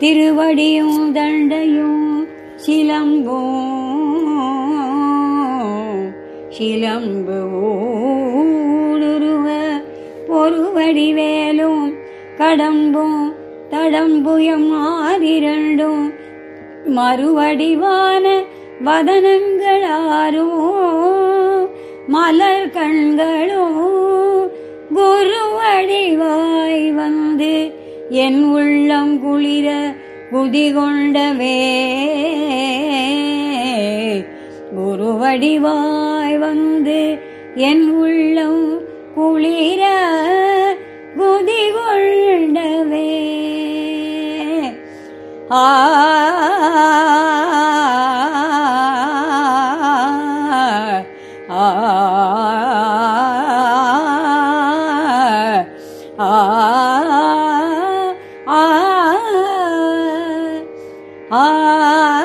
திருவடியும் தண்டையும் சிலம்போ சிலம்பு ஊடுருவ ஒரு வடிவேலும் கடம்பும் தடம்புயம் ஆறிரண்டும் மறுவடிவான வதனங்களாரோ மலர் கண்களோ என் உள்ளம் குளிர குதிகொண்டவே. குருவடிவாய் வந்து என் உள்ளம் குளிர குதிகொண்டவே. ஆ ஆ. आ ह